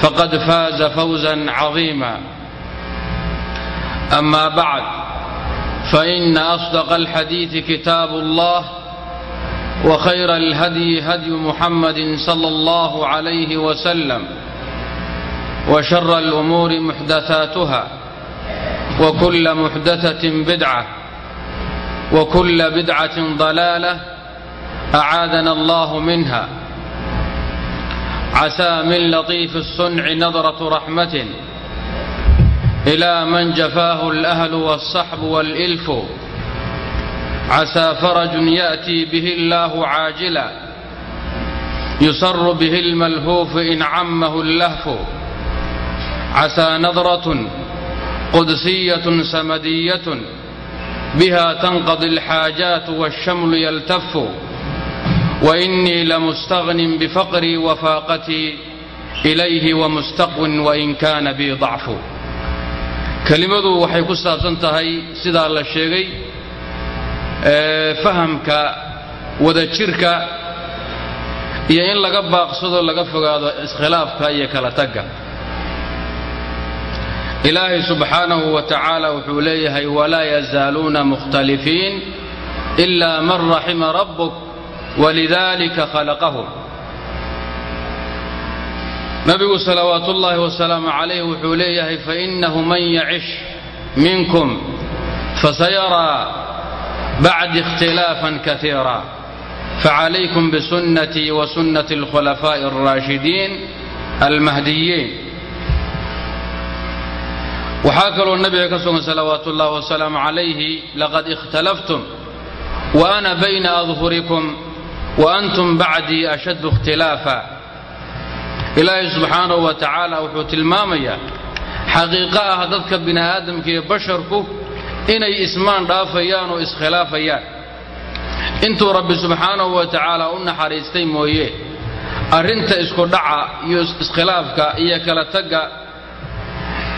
فقد فاز فوزا عظيما أما بعد فإن أصدق الحديث كتاب الله وخير الهدي هدي محمد صلى الله عليه وسلم وشر الأمور محدثاتها وكل محدثة بدعة وكل بدعة ضلالة أعاذنا الله منها عسى من لطيف الصنع نظرة رحمة إلى من جفاه الأهل والصحب والإلف عسى فرج يأتي به الله عاجلا يسر به الملهوف إن عمه اللهف عسى نظرة قدسية سمدية بها تنقضي الحاجات والشمل يلتف وإني لمستغن بفقري وفاقتي إليه ومستقو وإن كان بي ضعف kelimadu waxay ku saabsan tahay sidaa la sheegay fahamka wadajirka iyo in laga baaqsado laga fogaado iskhilaafka iyo kala tagga ilaahay subxaanahu wa tacaala wuxuu leeyahay walaa yazaaluuna mukhtalifiin إila man raxima rabbuk walidalika khalaqahum nabigu salawaat ullaahi wasalaamu calayh wuxuu leeyahay fainahu man yacish minkum fasayaraa bacdi ikhtilaafan kaiira facalaykum bisunnatii wa sunnati alkhulafaa'i alraashidiin almahdiyiin waxaa kaloo nabiga ka sugan salawaat ullahi wasalaamu calayhi laqad ikhtalaftum wa ana bayna adhurikum wa antum bacdii ashaddu ikhtilaafa ilaahay subxaanahu wa tacaala wuxuu tilmaamayaa xaqiiqo ah dadka bini aadamka iyo basharku inay ismaan dhaafayaan oo iskhilaafayaan. Intuu rabbi subxaanahu wa tacaala u naxariistay mooye arrinta isku dhaca iyo iskhilaafka iyo kala tagga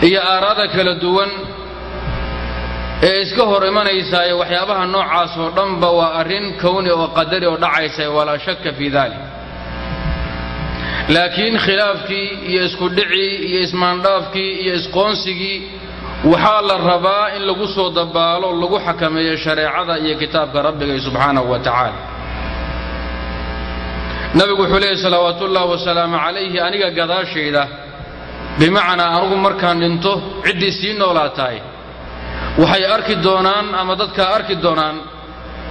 iyo aaraada kala duwan ee iska hor imanaysaay waxyaabaha noocaas oo dhanba waa arrin kowni oo qadari oo dhacaysa walaa shakka fii dalik laakiin khilaafkii iyo iskudhicii iyo ismaandhaafkii iyo isqoonsigii waxaa la rabaa in lagu soo dabaalo lagu xakameeyo shareecada iyo kitaabka rabbiga subxaanahu wa tacaala. Nabigu wuxuu leeyahy salawaatuullaahi wasalaamu calayhi aniga gadaashayda bimacnaa anugu markaan dhinto ciddii sii noolaatahay waxay arki doonaan ama dadkaa arki doonaan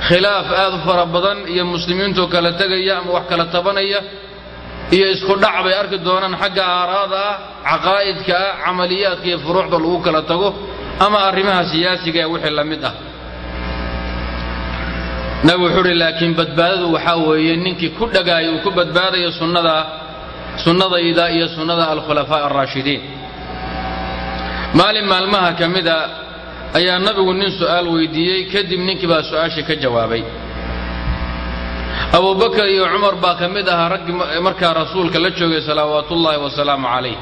khilaaf aad u fara badan iyo muslimiintoo kala tegaya ama wax kala tabanaya iyo isku dhac bay arki doonaan xagga aaraada ah caqaa'idka ah camaliyaadka iyo furuucda lagu kala tago ama arrimaha siyaasiga ee wixii la mid ah. Nabigu wuxuu uhi laakiin badbaadadu waxaa weeye ninkii ku dhagaaya uu ku badbaadayo sunnada sunnadayda iyo sunnada alkhulafaaء alraashidiin maalin maalmaha ka mida ayaa nabigu nin su'aal weydiiyey kadib ninkii baa su'aashii ka jawaabay. Abubakar iyo cumar baa ka mid ahaa raggii markaa rasuulka la joogay salawaatuullaahi wasalaamu calayh.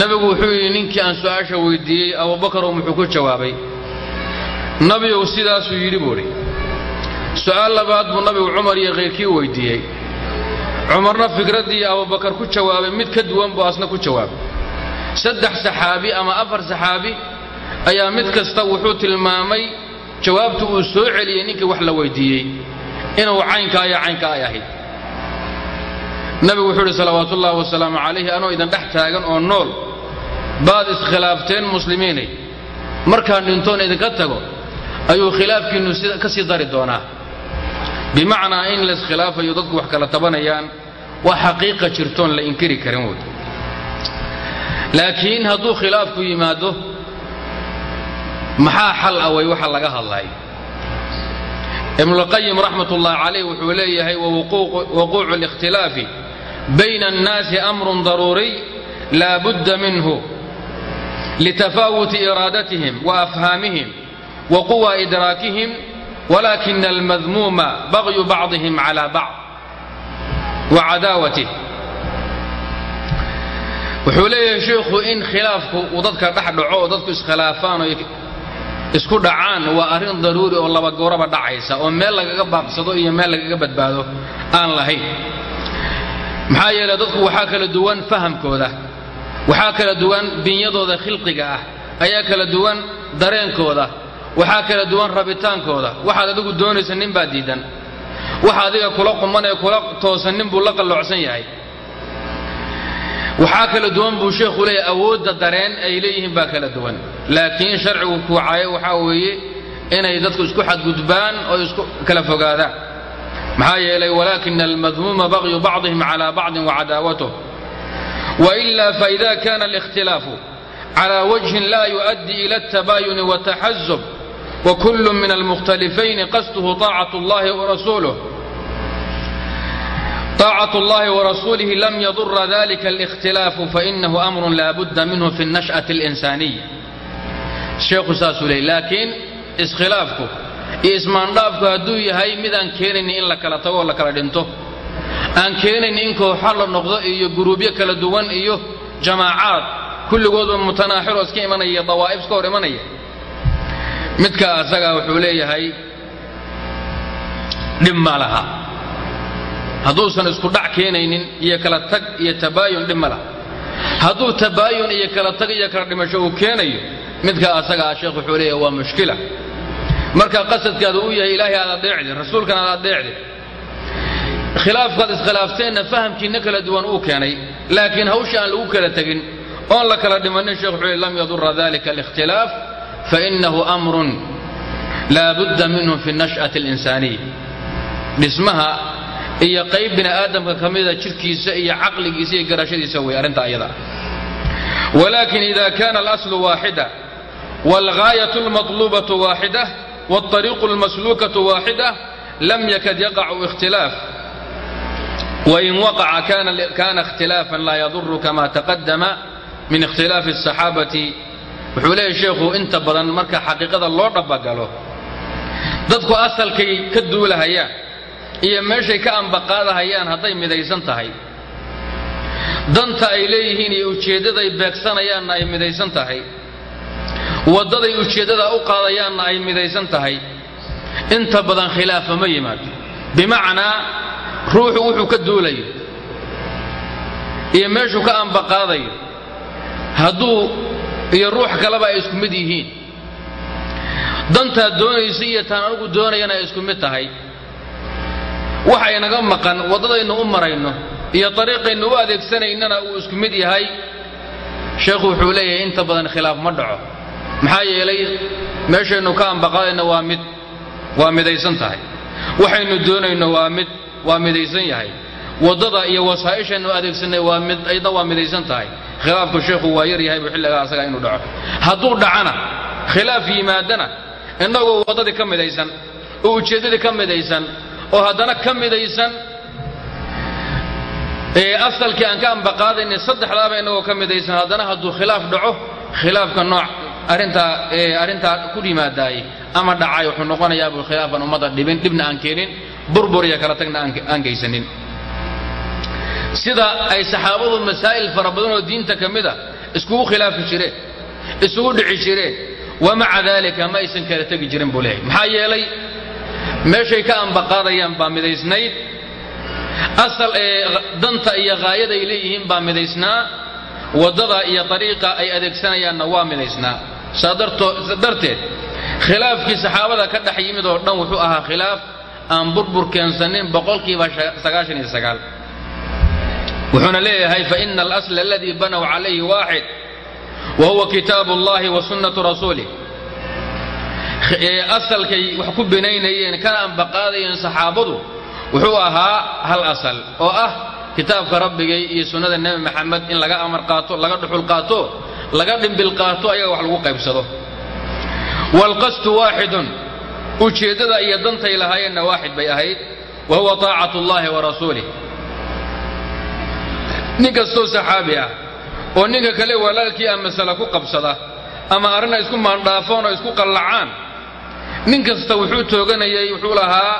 Nabigu wuxuu yidhi ninkii aan su'aasha weydiiyey abubakarow muxuu ku jawaabay? Nabigow sidaasuu yidhi buudhi su'aal labaad buu nabigu cumar iyo khayrkii weydiiyey. Cumarna fikraddii abubakar ku jawaabay mid ka duwan buu asna ku jawaabay. Saddex saxaabi ama afar saxaabi ayaa mid kasta wuxuu tilmaamay jawaabtu uu soo celiyey ninkii wax la weydiiyey. Inuu caynkaa iyo caynka ay ahayd. Nabigu wuxuu idhi salawaatu ullaahi wasalaamu calayhi anoo idin dhex taagan oo nool baad iskhilaafteen muslimiinay. Markaan dhintoon idinka tago ayuu khilaafkiinnu ka sii dari doonaa. Bimacnaa in laiskhilaafayo dadku wax kala tabanayaan waa xaqiiqa jirtoon la inkiri karin wey laakiin hadduu khilaafku yimaado maxaa xal ah way waxa laga hadlay? Ibnulqayim raxmat ullahi calayh wuxuu leeyahay waquucu اlikhtilaafi bayna annaasi amrun daruuriy laa budda minhu litafaawuti iraadatihim wa afhaamihim wa quwa idraakihim walakina almadmuuma bagyu bacdihim cala bacd wa cadaawatih. Wuxuu leeyahay sheikhu in khilaafku uu dadka dhex dhaco oo dadku iskhilaafaan isku dhacaan waa arrin daruuri oo laba gooraba dhacaysa oo meel lagaga baaqsado iyo meel lagaga badbaado aan lahayn. Maxaa yeele dadku waxaa kala duwan fahamkooda waxaa kala duwan binyadooda khilqiga ah ayaa kala duwan dareenkooda waxaa kala duwan rabitaankooda. Waxaad adigu doonaysa nin baa diidan waxa adiga kula quman ee kula toosan nin buu la qalloocsan yahay. Waxaa kala duwan buu sheekhu leeyahy awoodda dareen ay leeyihiin baa kala duwan laakiin sharcigu kuucayo waxaa weeye inay dadku isku xadgudbaan oo isku kala fogaadaan maxaa yeelay walaakina almadmuuma bagyu bacdihim cala bacdin wacadaawatuh waila faida kana alikhtilaafu cala wajhin la yuؤddi ila الtabayuni wataxazub وكل من المختلفين قصده طاعة الله ورسوله طاعة الله ورسوله لم يضر ذلك الاختلاف فإنه أمر لا بد منه في النشأة sheekhu saasuu leey laakiin iskhilaafku iyo ismaandhaafku hadduu yahay mid aan keenayni in la kala tago oo la kala dhinto. Aan keenaynin in kooxa la noqdo iyo guruubyo kala duwan iyo jamaacaad kulligoodba mutanaaxiroo iska imanaya iyo dawaa'ib iska hor imanaya. Midka asagaa wuxuu leeyahay dhib ma laha. Hadduusan iskudhac keenaynin iyo kala tag iyo tabaayun dhib ma laha. Hadduu tabaayun iyo kala tag iyo kala dhimasho uu keenayo midka asagaa sheekh wuxuu leeyahay waa mushkila. Marka qasadkaadu uu yahay ilaahay aad adeecdi rasuulkana aad adeecdi khilaafkaad iskhilaafteenna fahamkiinna kala duwan uu keenay laakiin hawsha aan lagu kala tegin oon la kala dhimanin sheekh wuxuu leey lam yadura dalika alikhtilaaf fainahu amrun laa budda minhu fi nash'ati اlinsaaniya dhismaha iyo qayb bini aadamka ka mida jirkiisa iyo caqligiisa iyo garashadiisa wey arrinta ayada. Walakin ida kana alaslu waaxida wاlgaayaة اlmaطlubaة waaxida wاlطariiq اlmasluukaة waaxida lam yakad yaqacu اkhtilaaf wain waqaca kana اkhtilaafa laa yaduru kama taqadama min ikhtilaafi الصaxaabati wuxuu leeyahy sheekhu inta badan marka xaqiiqada loo dhabbagalo dadku asalkay ka duulahayaan iyo meeshay ka ambaqaadahayaan hadday midaysan tahay danta ay leeyihiin iyo ujeeddaday beegsanayaanna ay midaysan tahay waddaday ujeeddada u qaadayaanna ay midaysan tahay. Inta badan khilaafa ma yimaado. Bimacnaa ruuxu wuxuu ka duulayo. Iyo meeshuu ka ambaqaadayo hadduu iyo ruux kaleba ay isku mid yihiin. Dantaad doonaysa iyo taan anugu doonayana ay isku mid tahay. Waxa inaga maqan waddadaynu u marayno iyo dariiqaynu u adeegsanaynana uu isku mid yahay. Sheekhu wuxuu leeyahay inta badan khilaaf ma dhaco maxaa yeelay meeshaynu ka ambaqaadayno waa mid waa midaysan tahay. Waxaynu doonayno waa mid waa midaysan yahay. Waddada iyo wasaa'ishaynu adeegsanay ayadna waa midaysan tahay. Khilaafku sheekhu waa yar yahay buu xilligaa asaga inuu dhaco. Hadduu dhacana khilaaf yimaadana innagoo waddadii ka midaysan oo ujeeddadii ka midaysan oo haddana ka midaysan ee asalkii aan ka ambaqaadaynin saddexdaaba innagoo ka midaysan haddana hadduu khilaaf dhaco khilaafka nooc arrintaa ee arrintaa ku yimaadaayey ama dhacay wuxuu noqonayaa buu khilaafan ummadda dhibin dhibna aan keenin burbur iyo kala tagna aan geysanin sida ay saxaabadu masaa'il fara badan oo diinta ka mida iskugu khilaafi jireen isugu dhici jireen wamaca daalika ma aysan kala tegi jirin buu leeyahy maxaa yeelay meeshay ka ambaqaadayaan baa midaysnayd asal ee danta iyo haayada ay leeyihiin baa midaysnaa waddada iyo ariiqa ay adeegsanayaanna waa midaysnaa darteed khilaafkii saxaabada ka dhex yimid oo dhan wuxuu ahaa khilaaf aan burbur keensanin boqolkiiba wuxuuna leeyahay faina alasla aladii banow calayhi waaxid wa huwa kitaabu اllahi wa sunnatu rasuulih asalkay wax ku binaynayeen kana ambaqaadayeen saxaabadu wuxuu ahaa hal asal oo ah kitaabka rabbigay iyo sunnada nebi maxamed in laga amar qaato laga dhuxul qaato laga dhimbil ayaga wax lagu qaybsado. Waalqasdu waaxidun ujeeddada iyo dantay lahaayeenna waaxid bay ahayd. Wa huwa taacatu اllahi wa rasuulih nin kastoo saxaabi ah oo ninka kale walaalkii ah masala ku qabsada ama arrin ay isku maandhaafoon oo isku qallacaan nin kasta wuxuu tooganayay wuxuu lahaa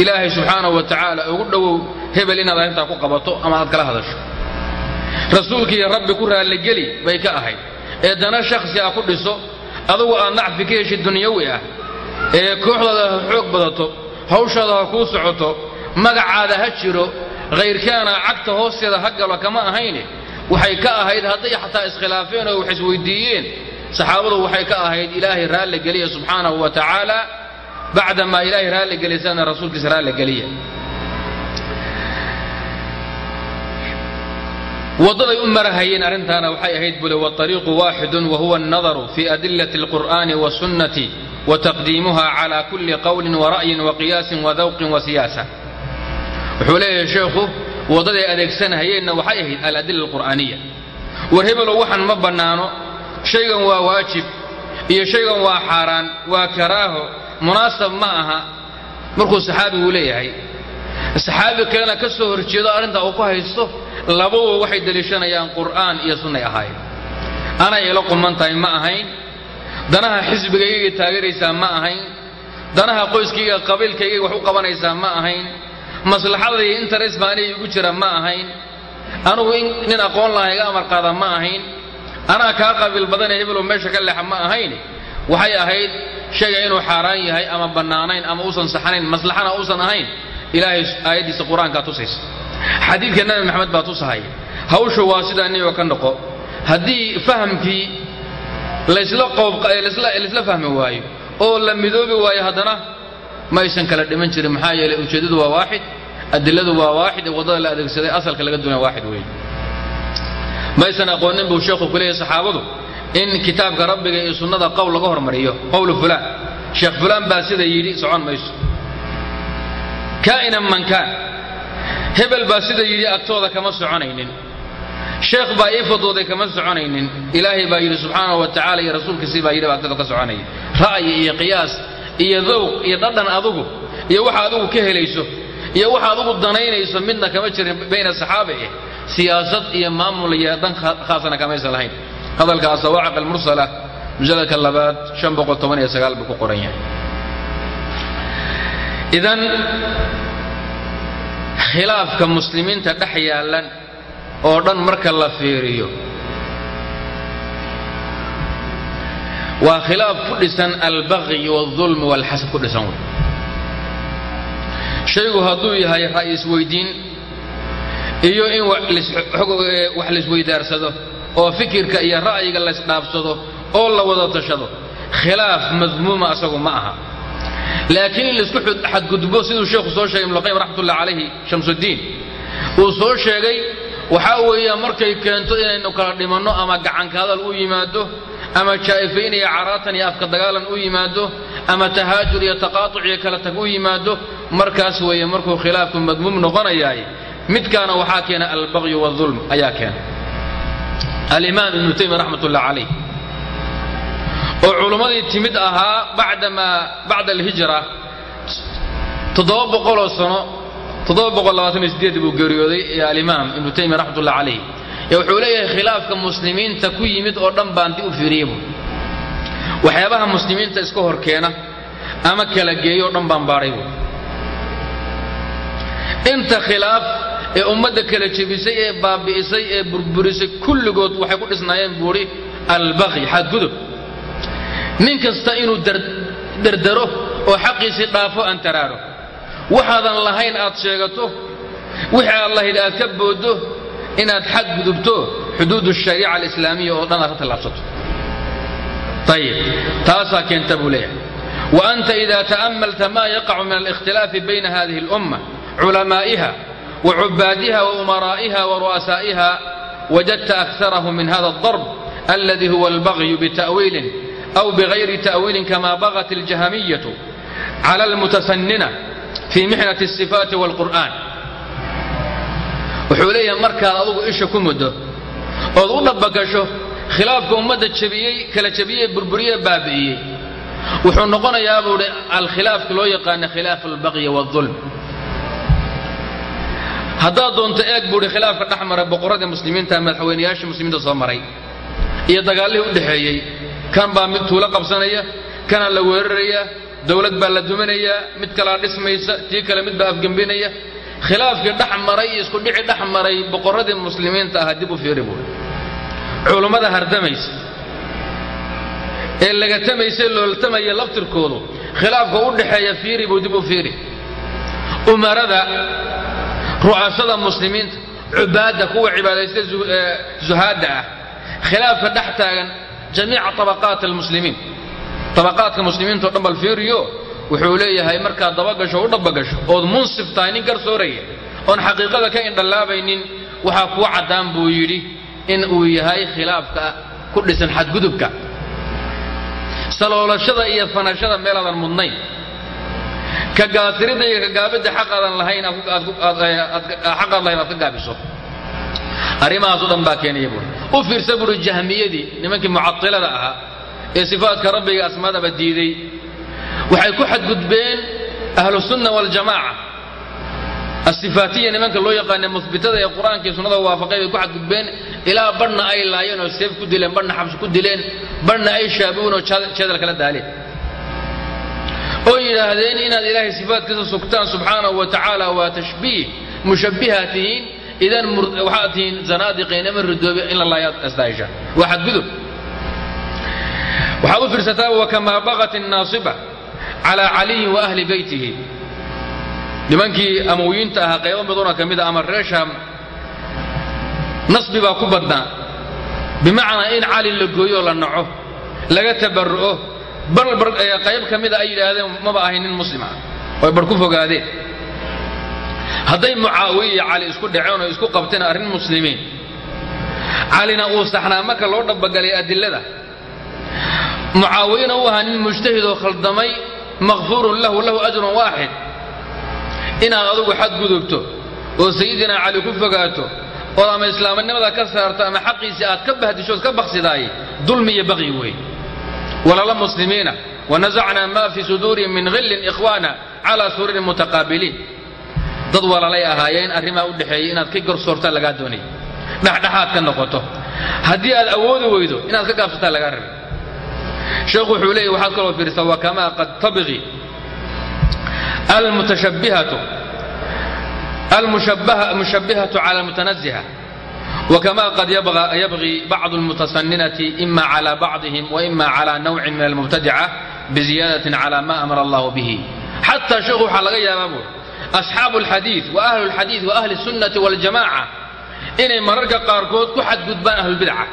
ilaahay subxaanahu wa tacaala ugu dhowow hebel inaad arrintaa ku qabato ama aad kala hadasho rasuulkiiyo rabbi ku raalligeli bay ka ahayd. Ee dana shakhsi ah ku dhiso adugu aad nacfi ka heshid dunyawi ah. Ee kooxdaada ha xoog badato hawshaada ha kuu socoto magacaada ha jiro khayrkaana cagta hoosteeda ha galo kama ahayne. Waxay ka ahayd hadday xataa iskhilaafeen oo wax isweydiiyeen. Saxaabadu waxay ka ahayd ilaahay raalli geliya subxaanahu wa tacaala bacdamaa ilaahay raalli gelisana rasuulkiisa raalli geliya waddaday u marahayeen arrintaana waxay ahayd bule waariiqu waaxidun wa huwa annadaru fi adillati alqur'ani wasunnati wa taqdiimuha cala kulli qowlin wara'yin waqiyaasin wadawqin wasiyaasa wuxuu leeyahay sheekhu waddaday adeegsanahayeenna waxay ahayd aladilla alqur'aaniya war hebelow waxaan ma bannaano shaygan waa waajib iyo shaygan waa xaaraan waa karaaho munaasab ma aha. Markuu saxaabigu leeyahay saxaabi kalena ka soo horjeedo arrintaa uu ku haysto labaduba waxay deliishanayaan qur'aan iyo sunnay ahaayeen anay ila quman tahay ma ahayn. Danaha xisbigayga taageeraysaa ma ahayn. Danaha qoyskayga qabiilkayga wax u qabanaysaa ma ahayn. Maslaxada iyo interes baa anay igu jira ma ahayn. Anugu nin aqoon laha iga amar qaada ma ahayn. Anaa kaa qabiil badanee hebeloo meesha ka leexa ma ahayn. Waxay ahayd shayga inuu xaaraan yahay ama bannaanayn ama uusan saxanayn maslaxana uusan ahayn ilaahay aayaddiisa qur'aankaa tusaysa xadiidka nabi maxamed baa tusahaya hawshu waa sidaa niyo ka noqo. Haddii fahamkii laysla fahmi waayo oo la midoobi waayo haddana ma aysan kala dhiman jirin. Maxaa yeelay ujeeddadu waa waaxid adiladu waa waaxid waddada la adeegsaday asalka laga duunaya waaxid weeye maysan aqoonin buu sheekhu ku leeyahay saxaabadu in kitaabka rabbiga iyo sunnada qowl laga hormariyo. Qowlu fulaan. Sheekh fulaan baa sida yidhi socon mayso kaa'inan man kaan. Hebel baa sida yidhi agtooda kama soconaynin. Sheekh baa ii fadooday kama soconaynin. Ilaahay baa yidhi subxaanahu wa tacala iyo rasuulkiisii baa yidhi baa agtooda ka soconaya ra'yi iyo qiyaas iyo dowq iyo dhadhan adugu iyo waxa adugu ka helayso iyo waxa adugu danaynayso midna kama jirin bayna saxaabe eh. Siyaasad iyo maamul iyo dan khaasana kamaysan lahayn. Hadalka asawaaciq almursala mujalladka labaad buu ku qoran idan khilaafka muslimiinta dhex yaallan oo dhan marka la fiiriyo waa khilaaf ku dhisan albaqyi waalulmi waalxasad ku dhisan wey. Shaygu hadduu yahay ra'yi isweydiin iyo in wax laisweydaarsado oo fikirka iyo ra'yiga laysdhaafsado oo la wada tashado khilaaf madmuuma asagu ma aha laakiin in la isku xadgudbo siduu sheekhu soo sheegay ibnuqayim raxmatullahi calayhi shamsuddiin uu soo sheegay waxaa weeya markay keento inaynu kala dhimanno ama gacanka hadal u yimaado ama jaa'ifayn iyo caraatan iyo afka dagaalan u yimaado ama tahaajur iyo taqaatuc iyo kala tag u yimaado markaas weeye markuu khilaafku madmuum noqonayaay midkaana waxaa keena albaqyu waalulm ayaa keena. Alimaam ibnu taymiya raxmatullah calayh oo culummadii timid ahaa bacdamaa bacda alhijra toddoba boqoloo sano toddoba boqol labaatan iyo sideed buu geeriyooday ee alimaam ibnu taymiya raxmatullah calayh ee wuxuu leeyahay khilaafka muslimiinta ku yimid oo dhan baan dib u fiiriyey buu. Waxyaabaha muslimiinta iska hor ama kala geeyo o dhan baan baadhay buu. Inta khilaaf ee ummadda kala jebisay ee baabi'isay ee burburisay kulligood waxay ku dhisnaayeen buuhi albaqi xadgudub nin kasta inuu dardaro oo xaqiisii dhaafo aan taraaro. Waxaadan lahayn aad sheegato wixii aad lahayd aad ka booddo inaad xadgudubto xuduud shariica alislaamiya oo dhan aad ka tallaabsato. Ayib taasaa keenta buu leeyahay. Wa anta ida ta'ammalta maa yaqacu min alikhtilaafi bayna hadihi اlumma culamaa'iha wa cubbaadiha wa umaraa'iha wa ru'asaa'iha wajadta akarahum min hada اdarb أو بغير تأويل كما بغت الجهمية على المتسننة في محنة الصفات والقرآن وحوليها مركا أضو إيش كمده أضو لبقشه خلافك أمة جبيي كلا جبيي بربرية بابيي wuxuu noqonayaa buu hi alkhilaafka loo yaqaana khilaaf albaqyi wاlظulm haddaad doonto eeg buu hi khilaafka dhex mara boqorradii muslimiinta madaxweynayaashii muslimiinta soo maray iyo dagaallihii u dhexeeyey kan baa mid tuulo qabsanaya kanaa la weeraraya dowlad baa la duminayaa mid kalaa dhismaysa tii kale mid baa afgembinaya khilaafkii dhex maray iyo isku dhici dhex maray boqorradii muslimiinta ahaa dib u fiiri buui culummada hardamaysa ee lagatamayse looltamaya laftirkoodu khilaafka u dhaxeeya fiiri buu dib u fiiri. Umarada ru'asada muslimiinta cubaadda kuwa cibaadaysta zuhaadda ah khilaafka dhex taagan jamiica tabaqaat almuslimiin. Tabaqaadka muslimiinta o dhan bal fiiriyo wuxuu leeyahay markaad dabagasho u dhabagasho ood munsif tahay nin garsooraya oon xaqiiqada ka indhallaabaynin waxaa kuu caddaan buu yidhi in uu yahay khilaafka ku dhisan xadgudubka. Saloolashada iyo fanashada meelaadan mudnayn. Ka gaasiridda iyo ka gaabidda xaqaadan lahayn xaqaad lahayn aad ka gaabiso. Arrimahaasoo dhan u fiirsa buuri jahmiyadii nimankii mucatilada ahaa ee sifaadka rabbiga asmaadaba diiday. Waxay ku xadgudbeen ahlu sunna waljamaaca asifaatiya nimanka loo yaqaana mubitada ee qur'aanka iyo sunnada waafaqay bay ku xadgudbeen ilaa badhna ay laayeen oo seef ku dileen badhna xabsi ku dileen badhna ay shaabuun oo jeedal kala daaleen. Oo yidhaahdeen inaad ilaahay sifaatkiisa sugtaan subxaanahu wa tacaala waa tashbiih mushabbiha tihiin idan waxaad tihiin zanaadiqaynama ridoobe in la laayaad astaahisha waa xadgudub waxaad u fiirsataa wakamaa bagat الnaasiba calى caliyin wa ahli beytihi nimankii amowiyiinta ahaa qaybo miduna ka mida ama reer shaam nasbi baa ku badnaa bimacnaa in cali la gooyo la naco laga tabarru'o barbar qayb ka mida ay yidhaahdeen maba ahay nin muslima oy bar ku fogaadeen hadday mucaawiya iyo cali isku dhaceen oo isku qabteen arrin muslimiin. Calina uu saxnaa marka loo dhabagalay adilada. Mucaawiyana uu ahaa nin mujtahidoo khaldamay makfuurun lahu lahu ajrun waaxid. Inaad adugu xadgudubto oo sayidina cali ku fogaato ood ama islaamnimada ka saarto ama xaqiisii aad ka bahdisho ood ka baksidaay dulmi iyo baqyi wey walala muslimiina wanasacnaa ma fii suduurihim min hillin ikhwaana calaa sururin mutaqaabiliin dad walaalay ahaayeen arrimaa u dhexeeyey inaad ka garsoortaa lagaa doonay dhexdhexaad ka noqoto haddii aad awoodi weydo inaad ka gaabsataa lagaa rabay sheekhu wuxuu leeyay waxaad kaloo fiirsaa wakamaa qad tabqi almutashabbihatu المشبهة على المتنزهة وكما قد يبغى, يبغي بعض المتصننة إما على بعضهم وإما على نوع من المبتدعة بزيادة على ما أمر الله به حتى شيخ حلقة يا asxaabu alxadiid wa ahlu lxadiid wa ahli sunnati waljamaaca inay mararka qaarkood ku xadgudbaan ahlulbidca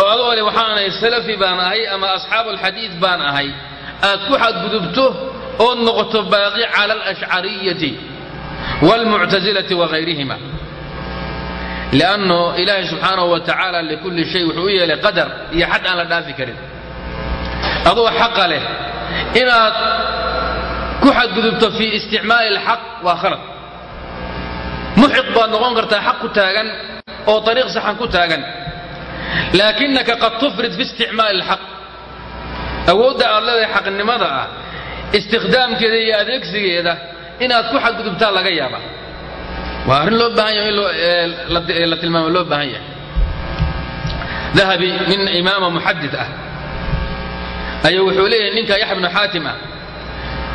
oo adoo le waxaanay salafi baan ahay ama asxaabu alxadiid baan ahay aad ku xadgudubto ood noqoto baaqi cala alashcariyati walmuctasilati wahayrihima liannu ilaahay subxaanahu wa tacaala likulli shay wuxuu u yeelay qadar iyo xad aan la dhaafi karin. Adoo xaqa leh inaad ku xadgudubto fii isticmaali alxaq waa khalad. Muxiq baad noqon kartaa xaq ku taagan oo ariiq saxan ku taagan. Laakinaka qad tufrid fi isticmaali alxaq. Awoodda aad leedahay xaqnimada ah istikhdaamkeeda iyo adeegsigeeda inaad ku xadgudubtaa laga yaaba waa arrin loo baahan yaho in la tilmaamo loo baahan yahay. Dahabi nin imaama muxadid ah ayaa wuxuu leeyahay ninka yaxya bnu xaatim ah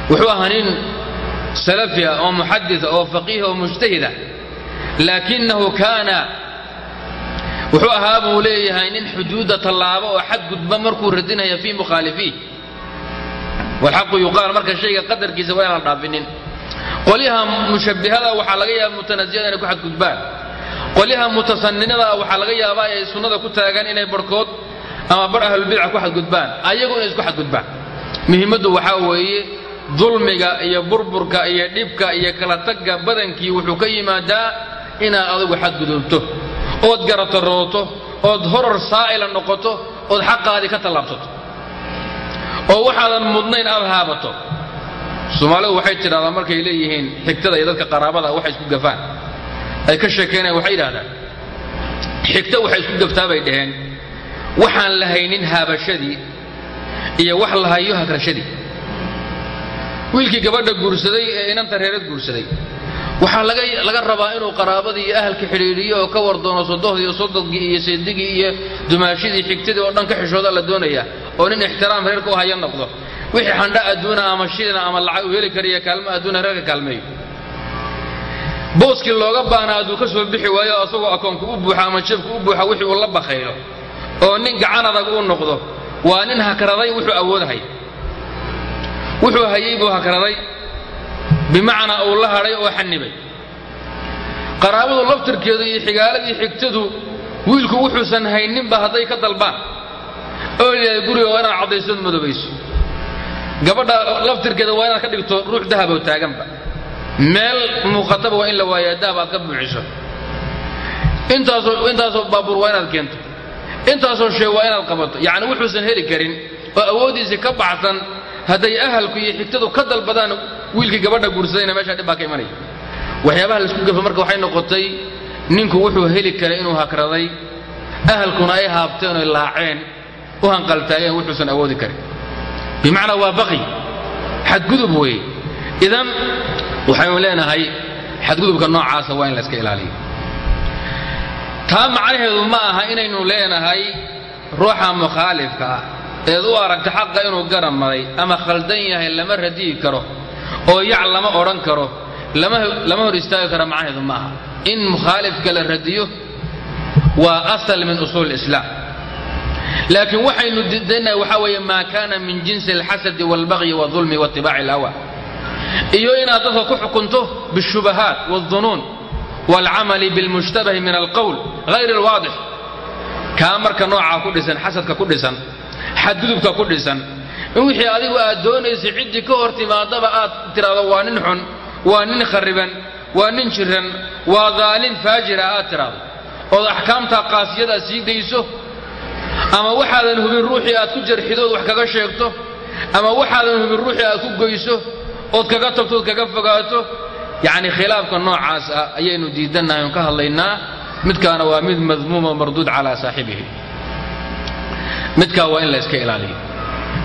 wuxuu ahaa nin salafi ah oo muxadid oo faqiih oo mujtahid ah. Laakinahu kaana wuxuu ahaa buu leeyahay nin xuduudda tallaabo oo xadgudba markuu radinaya fii mukhaalifiih walxaqu yuqaal marka shayga qadarkiisa waa inaan dhaafinin. Qolyaha mushabbihada waxaa laga yaaba mutanasiyada inay ku xadgudbaan qolyaha mutasaninada waxaa laga yaabaa ay sunnada ku taagan inay barhkood ama bar ahlulbidca ku xadgudbaan ayagu inay isku xadgudbaan muhiimaddu waxaa weeye dulmiga iyo burburka iyo dhibka iyo kala tagga badankii wuxuu ka yimaadaa inaad adigu xadgudubto ood garatarooto ood horar saa'ila noqoto ood xaqaadii ka tallaabsato. Oo waxaadan mudnayn aad haabato. Soomaalidu waxay tidhahdaa markay leeyihiin xigtada iyo dadka qaraabada waxay isku gafaan. Ay ka sheekaynayan waxay yidhahdaan xigta waxay isku gaftaa bay dhaheen. Waxaan la haynin haabashadii iyo wax la hayo hagrashadii wiilkii gabadha guursaday ee inanta reerad guursaday. Waxaa laga rabaa inuu qaraabadii iyo ahalka xidhiidhiyo oo ka war doono sodohdii iyo iyo seedigii iyo dumaashidii xigtadii oo dhan ka xishooda la doonaya oo nin ixtiraam reerka u haya noqdo. Wixii xandha adduuna ama shidina ama lacag u heli kariya kaalmo adduuna reerka kaalmeeyo. Booskii looga baana hadduu ka soo bixi waayo asagoo akoonku u buuxa ama jabku u buuxa wixii uu la bakhaylo. Oo nin gacan adag uu noqdo waa nin hakraday wuxuu awoodahay wuxuu hayey buu hakraday. Bimacnaa uu la hadhay oo xanibay qaraabadu laftirkeedu iyo xigaaladii xigtadu wiilku wuxuusan hayninba hadday ka dalbaan. Oo layahay guriga waa inaad caddaysood madobayso gabadha laftirkeeda waa inaad ka dhigto ruux dahaboo taaganba. Meel muuqataba waa in la waayaa dahab aad ka buuxiso. Intaasoo baabuur waa inaad keento. Intaasoo shee waa inaad qabato. Yacni wuxuusan heli karin oo awooddiisii ka baxsan hadday ahalku iyo xigtadu ka dalbadaan wiilkii gabadha guursadayna meeshaa dhib baa ka imanaya waxyaabaha la isku gafo marka waxay noqotay ninku wuxuu heli karay inuu hakraday ahalkuna ay haabteen oy laaceen u hanqaltaageen wuxuusan awoodi karin. Bimacnaa waa baqi xadgudub weeye. Idan waxaynu leenahay xadgudubka noocaasa waa in la iska ilaaliyo. Taa macnaheedu ma aha inaynu leenahay ruuxa mukhaalifka ah eed u aragta xaqa inuu garamaday ama khaldan yahay lama radiyi karo oo yac lama odhan karo lama hor istaagi karo macnaheedu ma aha in mukhaalifka la radiyo waa asal min usuul islaam laakiin waxaynu diidanahay waxaa weeye maa kaana min jinsi alxasadi waalbagyi waalظulmi waatibaaci alhawa iyo inaad dadka ku xukunto biاshubahaat wاldunuun wاlcamali biاlmushtabahi min alqowl hayr alwaadix kaa marka noocaa ku dhisan xasadka ku dhisan xadgudubka ku dhisan. In wixii adigu aad doonaysay ciddii ka hor timaadaba aad tidhaahdo waa nin xun waa nin khariban waa nin jiran waa daalin faajira aad tidhaahdo ood axkaamtaa qaasiyada sii dayso ama waxaadan hubin ruuxii aad ku jarxidood wax kaga sheegto ama waxaadan hubin ruuxii aad ku goyso ood kaga tagto ood kaga fogaato yacni khilaafka noocaas ah ayaynu diidannahay oon ka hadlaynaa. Midkaana waa mid madmuuma marduud calaa saaxibihi midkaa waa in la iska ilaaliyo.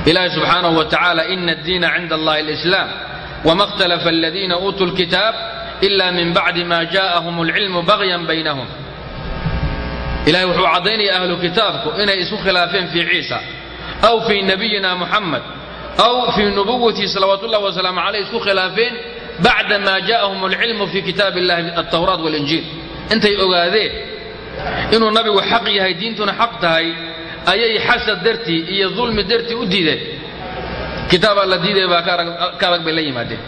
Ilaahi subxaanahu wa tacaala ina addiina cinda allahi alislaam wama ikhtalafa aladiina uutuu lkitaab ila min bacdi ma jaءahum alcilmu bagyan baynahum. Ilahay wuxuu caddaynaya ahlu kitaabku inay isu khilaafeen fii ciisa aw fii nabiyina muxamed aw fii nubuwatihi salawaat ullahi wasalaamu caleyh isku khilaafeen bacda ma jaءahum alcilmu fi kitaab illahi altawraat walinjiil intay ogaadeen inuu nabigu xaq yahay diintuna xaq tahay ayay xasad dartii iyo dulmi dartii u diideen. Kitaabaa la diidaya baa ka adag bay la yimaadeen.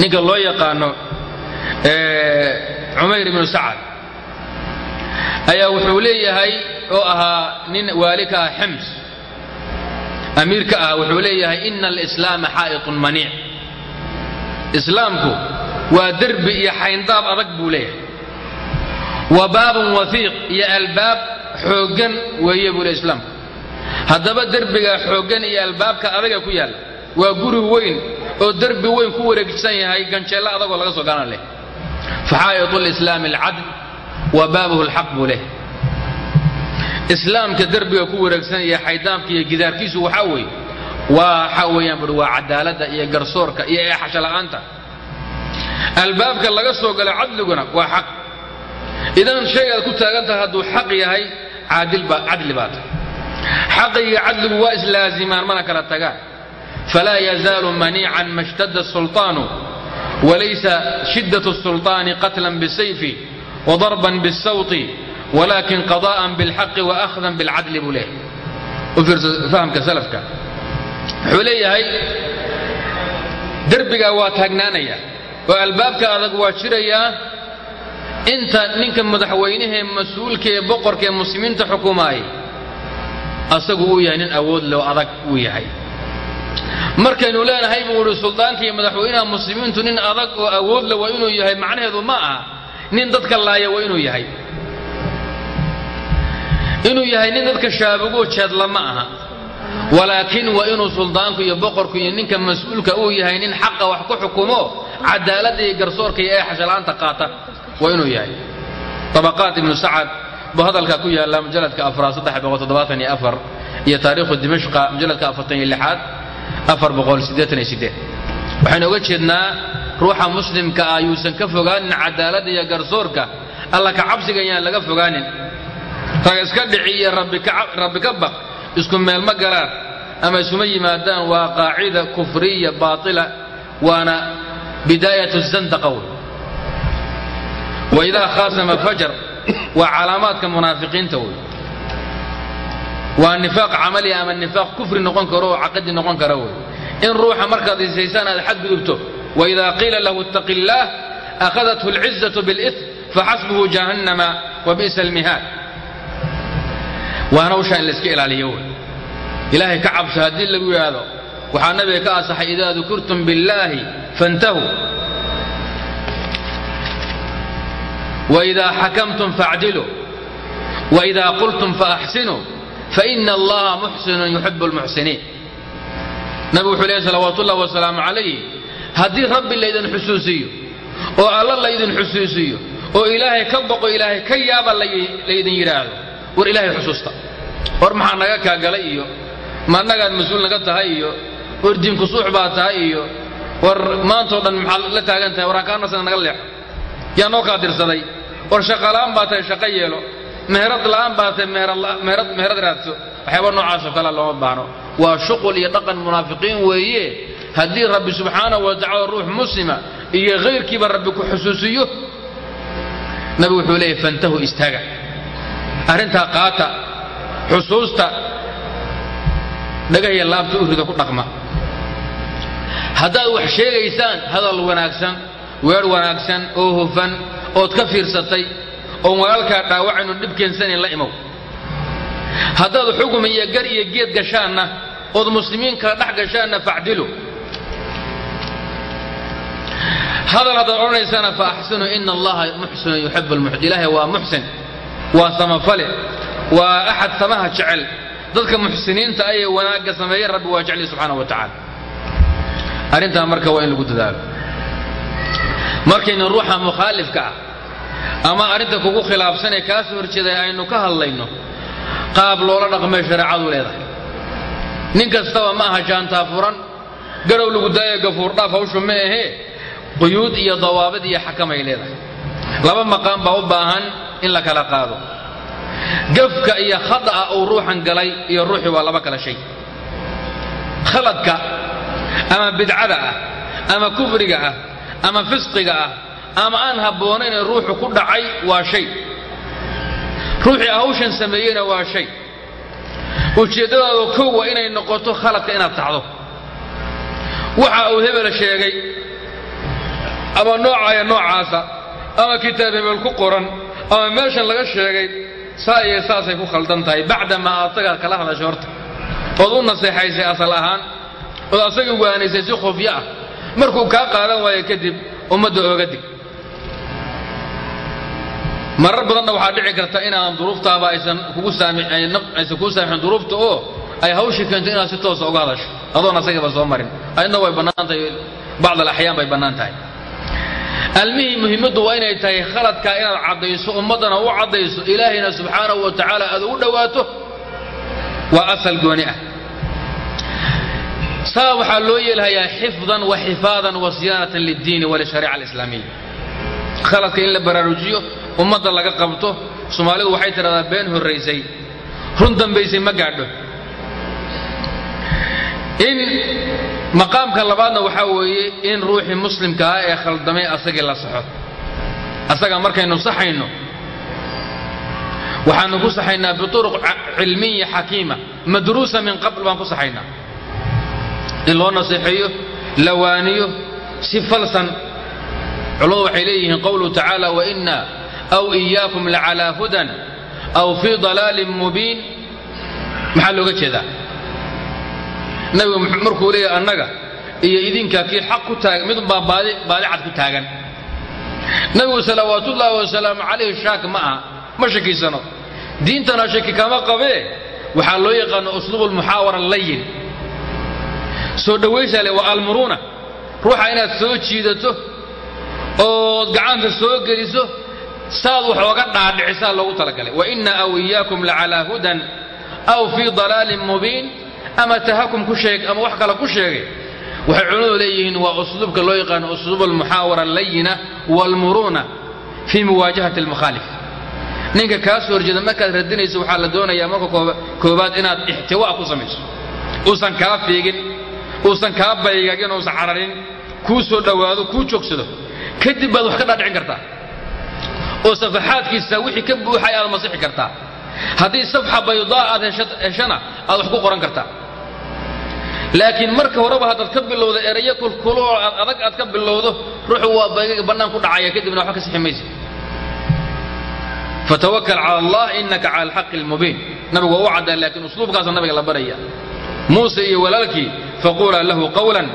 Ninka loo yaqaano cumayr ibnu sacad. Ayaa wuxuu leeyahay oo ahaa nin waali ka ah xims amiir ah wuxuu leeyahay ina alislaama xaa'itun maniic. Islaamku waa derbi iyo xayndaab adag buu leeyahay. Wa baabun wafiiq iyo albaab xooggan weeye buu le islaamku haddaba derbiga xooggan iyo albaabka adaga ku yaalla waa guri weyn oo derbi weyn ku wareegsan yahay ganjeello adagoo laga soo garan leh. Faxaa'itu lislaami alcadl wa baabuhu alxaq buu leh islaamka derbiga ku wareegsan iyo xaydaamka iyo gidaarkiisu waxaa weeye waxa weeyaan buhi waa cadaaladda iyo garsoorka iyo eexasho la'aanta. Albaabka laga soo gala cadliguna waa xaq. Idan shaygaad ku taagan tahay hadduu xaq yahay cadli baa tahay xaqiga cadligu waa islaazimaan mana kala tagaan falaa yazaalu maniican ma shtada sulطaanu walaysa shiddaة الsulطaani qatlan bالsayfi وdarban bالsawti walakin qadاءa bاlxaqi وأkhdan bاlcadli buu leeyahay u fiirsa fahamka salafka wuxuu leeyahay derbigaa waa taagnaanaya oo albaabka adag waa jirayaa inta ninka madaxweynahee mas'uulka ee boqorka ee muslimiinta xukumaaya asagu uu yahay nin awood leo adag uu yahay. Markaynu leenahay buu ihi suldaanka iyo madaxweynaha muslimiintu nin adag oo awood waa inuu yahay macnaheedu ma aha nin dadka laaya waa inuu yahay. Inuu yahay nin dadka shaabugoo jeedla ma aha walaakiin waa inuu suldaanku iyo boqorku iyo ninka mas'uulka uu yahay nin xaqa wax ku xukumo cadaaladda iyo garsoorka iyo eexashalaanta qaata waa inuu yahay. طabaqaat ibnu sacad buu hadalkaa ku yaalla toddobaatan iyo taariikhu dimashqa iyo siddeed. Waxaynu oga jeednaa ruuxa muslimka ah yuusan ka fogaanin cadaaladda iyo garsoorka alla ka cabsiga yaan laga fogaanin. Rag iska dhici iyo rabbi ka baq isku meel ma galaan ama isuma yimaadaan waa qaacida kufriya baatila waana bidaayat zandaqa wey waidaa khaasama fajar waa calaamaadka munaafiqiinta wey waa nifaaq camali ama nifaaq kufri noqon karo oo caqadi noqon kara wey in ruuxa markaad hisaysaan aad xadgudubto waidaa qiila lahu ittaqi illaah akhadathu alcizatu biاlif faxasbuhu jahannama wa bi'sa almihaad. Waa hawshaa in layska ilaaliyo wey ilaahay ka cabso haddii lagu yidhaahdo waxaa nabiga ka asaxay idaa dukurtum biاllaahi faintahuu wإida xakamtum faacdiluu wإida qultum faaxsinuu faإna allaha muxsinun yuxib اlmuxsiniin nabigu wuxuu leehy salawaat ullahi wasalaamu calayh haddii rabbi laydin xusuusiyo oo alla laydin xusuusiyo oo ilaahay ka boqo ilaahay ka yaaba laydin yidhaahdo war ilaahay xusuusta war maxaa naga kaagalay iyo ma annagaad mas-uul naga tahay iyo war diinkusuux baa tahay iyo war maantao dhan maxaad la taagan tahay war hakaanasna naga leexo yaa noo kaa dirsaday war shaqala'aan baa tahay shaqo yeelo. Meherad la'aan baa tahay meherad raadso. Waxyaaba noocaasoo kale looma baahno. Waa shuqul iyo dhaqan munaafiqiin weeye. Haddii rabbi subxaanahu wa tacala ruux muslima iyo hayrkiiba rabbi ku xusuusiyo nabigu wuxuu leeyahy fantahu istaaga. Arrintaa qaata xusuusta dhagahya laabta u ku dhaqma. Haddaad wax sheegaysaan hadal wanaagsan weer wanaagsan oo hufan ood ka fiirsatay oon walaalkaa dhaawacaynu dhib keensanayn la imow. Haddaad xugum iyo gar iyo geed gashaanna ood muslimiin kala dhex gashaanna facdilu. Hadal haddaad odhanaysana fa axsinu ina allaha muxsinun yuxib lmuxsin ilaahay waa muxsin waa samafale waa axad samaha jecel. Dadka muxsiniinta ayee wanaagga sameeya rabbi waa jeclay subxaana wa tacaala. Arrintaa marka waa in lagu dadaalo markaynu ruuxa mukhaalifka ah ama arrinta kugu khilaafsanee kaa soo horjeeday aynu ka hadlayno qaab loola dhaqmay shareecadu leedahay. Nin kastaba ma aha jaantaa furan garow lagu daayo gafuurdhaaf hawshu ma ahee? Quyuud iyo dawaabid iyo xakamay leedahay. Laba maqaan baa u baahan in la kala qaado. Gafka iyo khada'a uu ruuxan galay iyo ruuxii waa laba kala shay. Khaladka ama bidcada ah ama kufriga ah ama fisqiga ah ama aan habboonayn ruuxu ku dhacay waa shay. Ruuxii hawshan sameeyeyna waa shay. Ujeeddadaadu kow waa inay noqoto khaladka inaad tacdo waxa uu hebel sheegay ama noocaya noocaasa ama kitaab hebel ku qoran ama meeshan laga sheegay saa iyo saasay ku khaldan tahay bacdamaa asaga kala hadashay horta. Ood u naseexaysay asal ahaan ood asaga waanaysay si khufyo ah markuu kaa qaadan waayo kadib ummadda ooga dig. Marar badanna waxaa dhici karta inaadan duruuftaaba aysan kuu saamixin duruufta oo ay hawshii keento inaad si toosa uga hadasho. Adoon asagaba soo marin. Ayadna way bannaan tahay bacd alaxyaan bay bannaan tahay. Almihii muhiimaddu waa inay tahay khaladkaa inaad caddayso ummaddana u caddayso ilaahayna subxaanahu wa tacaala aad ugu dhowaato waa asal gooni ah saa waxaa loo yeelhayaa xifdan wa xifaadan wa siyaanatan liddiini walishariica alislaamiya. Khaladka in la baraarujiyo ummadda laga qabto soomaalidu waxay tidhahdaa been horraysay run dambaysay ma gaadho. In maqaamka labaadna waxaa weeye in ruuxii muslimka ah ee khaldamay asagii la saxo. Asaga markaynu saxayno waxaanu ku saxaynaa biuruq cilmiya xakiima madruusa min qabl baan ku saxaynaa in loo naseexeeyo la waaniyo si falsan. Culammadu waxay leeyihiin qowluhu tacaala waina aw iyaakum lacalaa hudan aw fii dalaalin mubiin. Maxaa looga jeedaa? Nabigu markuu leeyahy annaga iyo idinka kii xaq ku taagan midunbaa baadi cad ku taagan. Nabigu salawaat ullaahi wasalaamu calayhi shaak ma aha ma shakiysano diintana shaki kama qabee? Waxaa loo yaqaano usluubu lmuxaawara layin soo dhowaysaa le waa almuruuna ruuxa inaad soo jiidato ood gacanta soo geliso saad wax oga dhaadhicisaa loogu talagalay. Waina aw iyaakum lacalaa hudan aw fii dalaalin mubiin ama tahakum ku sheeg ama wax kale ku sheegay. Waxay culimmadu leeyihiin waa usluubka loo yaqaano usluub almuxaawara allayina waalmuruuna fii muwaajahati almukhaalif. Ninka kaa soo horjeeda markaad radinayso waxaa la doonayaa marka koobaad inaad ixtiwaa ku samayso. Uusan kaa fiigin uusan kaa baygagin uusan cararin kuu soo dhowaado kuu joogsado kadib baad wax ka dhaadhicin kartaa. Oo safaxaadkiisa wixii ka buuxay aad masixi kartaa. Haddii safxa baydaa aad heshana aad wax ku qoran kartaa. Laakiin marka horeba haddaad ka bilowda erayo kulkuloo aad adag aad ka bilowdo ruuxu waa baygaga bannaan ku dhacaya kadibna waxba ka sixi maysa. Fatawakal cala allah inaka cala alxaqi almubiin. Nabigu waa u caddaa laakiin usluubkaasa nabiga la baraya muuse iyo walaalkii faquulaa lahu qawlan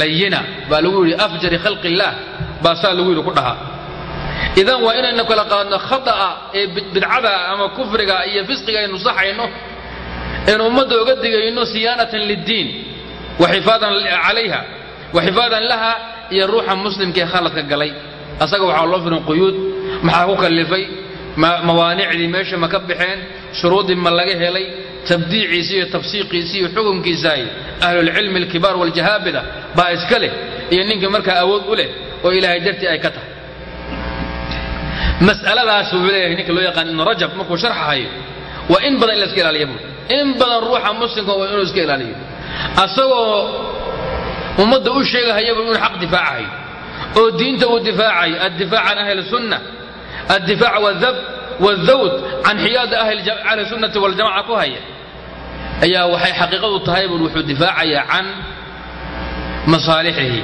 layina baa lagu yidhi afjari khalqi illaah baa lagu yidhi ku dhahaa idan waa inaynu kala qaadno khada'a ee bidcada ama kufriga iyo fisqiga aynu saxayno een ummadda oga digayno siyaanatan liddiin waxifaadan calayha waxifaadan laha iyo ruuxa muslimka ee khaladka galay asaga waxaa loo firin quyuud maxaa ku kallifay mawaanicdii meesha ma ka baxeen shuruuddii ma laga helay tabdiiciisi iyo tafsiiqiisi iyo xukunkiisaay ahlulcilmi alkibaar waljahaabida baa iska leh iyo ninkii markaa awood u leh oo ilaahay dartii ay ka tahay. Mas'aladaas wuxuu leeyahay ninka loo yaqaan ibnu rajab markuu sharxahayo waa in badan in la iska ilaaliya buuri in badan ruuxa muslimka waa inuu iska ilaaliyo. Asagoo ummadda u sheegahayaba inuu xaq difaacahayo oo diinta uu difaacayo addifaac can ahli sunna addifaac wadab wاdawd can xiyaada ahli sunnati waljamaca ku haya ayaa waxay xaqiiqadu tahay bur wuxuu difaacayaa can masaalixihi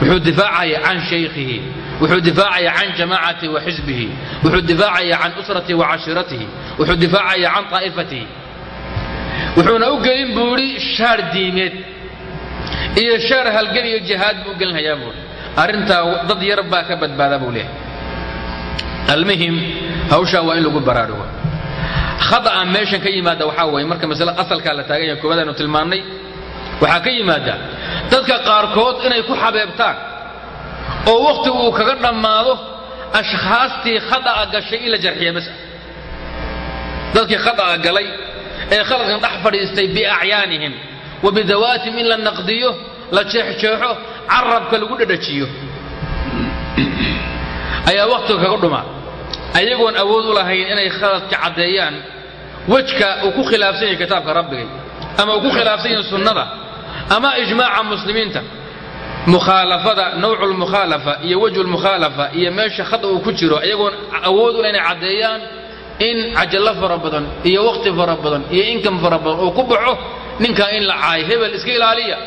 wuxuu difaacayaa can shaykhihi wuxuu difaacayaa can jamaacatihi wa xisbihi wuxuu difaacayaa can usratihi wa cashiiratihi wuxuu difaacayaa can طaa'ifatihi wuxuuna u gelin buu idhi shaar diimeed iyo shaar halgan iyo jihaad buu gelinhayaa buuri arrintaa dad yar baa ka badbaada buu leehay almuhim hawshaa waa in lagu baraarugo khada'a meeshan ka yimaada waxaa weeye marka masale asalkaa la taagan yahay koobadaanu tilmaannay waxaa ka yimaada dadka qaarkood inay ku xabeebtaan oo wakhtigu uu kaga dhammaado ashkhaastii khada'a gashay in la jarxiya bas dadkii khada'a galay ee khaladkan dhex fadhiistay biacyaanihim wa bidawaatihim in la naqdiyo la jeexjeexo carabka lagu dhadhajiyo. Ayaa wakhtiga kaga dhumaa ayagoon awood u lahayn inay khaladka caddeeyaan wejka uu ku khilaafsan yahay kitaabka rabbigay ama uu ku khilaafsan yahay sunnada ama ijmaaca muslimiinta mukhaalafada nawcu lmukhaalafa iyo wejhu lmukhaalafa iyo meesha khada uu ku jiro ayagoon awood u lahayn inay caddeeyaan in cajallo fara badan iyo wakhti fara badan iyo inkam fara badan uu ku baxo ninkaa in la caayo hebel iska ilaaliya.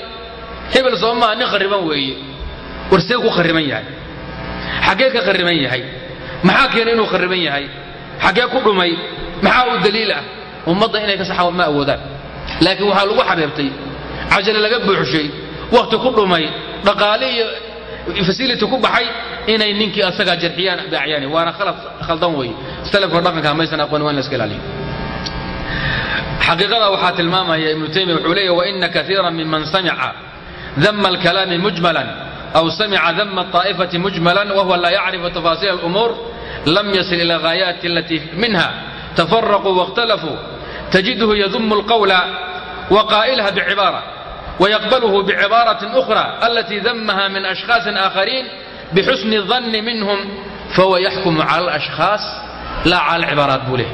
Hebel soo maaha nin khariban weeye. War see ku khariban yahay. Xaggee ka khariban yahay maxaa keena inuu khariban yahay? Xaggee ku dhumay? Maxaa u daliil ah? Ummadda inay ka saxaan ma awoodaan. Laakiin waxaa lagu xabeebtay cajale laga buuxshay wakhti ku dhumay dhaqaale iyo fasility ku baxay inay ninkii asagaa jarxiyaan biacyaani waana khalad khaldan wey salafka dhaqanka maysan aqoon waa in la iska ilaaliyo xaqiiqada waxaa tilmaamaya ibnu taymiya wuxuu leeyahy waina kaiira minman samica dama alkalaami mujmalan aw samica dama aa'ifati mujmalan wahuwa laa yacrifu tafaasiil alumuur الأمور لم يصل إلى الغايات التي منها تفرقوا واختلفوا تجده يذم القول وقائلها بعبارة ويقبله بعبارة أخرى التي ذمها من أشخاص آخرين بحسن الظن منهم فهو يحكم على الأشخاص لا على العبارات بوله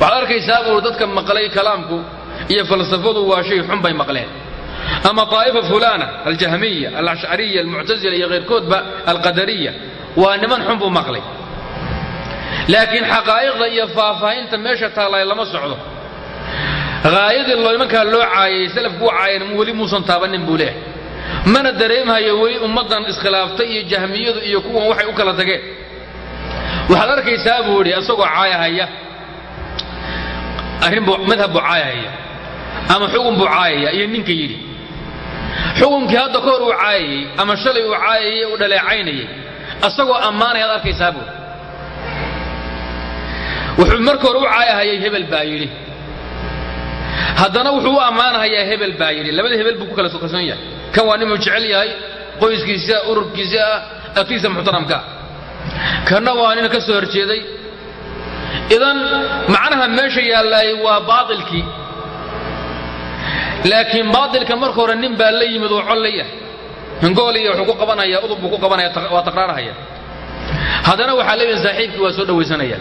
وعلى arkaysaa buu dadka maqlay kalaamku iyo falsafadu waa shay xun bay maqleen ama طaa'ifa fulana aljahmiya alashcariya almuctazila iyo kayrkoodba alqadariya waa niman xun buu maqlay. Laakiin xaqaa'iqda iyo faahfaahinta meesha taallay lama socdo. Haayadii nimankaa loo caayay salafku u caayan weli muusan taabanin buu leeyahay. Mana dareemhayo weli ummaddan iskhilaaftay iyo jahmiyadu iyo kuwan waxay u kala tageen. Waxaad arkaysaa buu idhi isagoo caayahaya arrin buu madhab buu caayahaya ama xugun buu caayaya iyo ninka yidhi. Xukunkii hadda ka hor uu caayayey ama shalay uu caayayey uu dhaleecaynayay asagoo ammaanaya ad arkaysaa buuri wuxuu marka hore u caayahayay hebel baa yidhi. Haddana wuxuu u ammaanahayaa hebel baa yidhi. Labada hebel buu ku kala kalsoon yahay. Kan waa ninuu jecel yahay qoyskiisa ururkiisa ah agtiisa muxtaramkaa kanna waa nin ka soo horjeeday. Idan macnaha meesha yaallaayay waa baailkii laakiin baailka marka hore nin baa la yimid oo col la yahay hingooliya wuxuu ku qabanaya udub buu ku qabanaya waa taqraarahaya haddana waxaa leeyahay saaxiibkii waa soo dhawaysanaya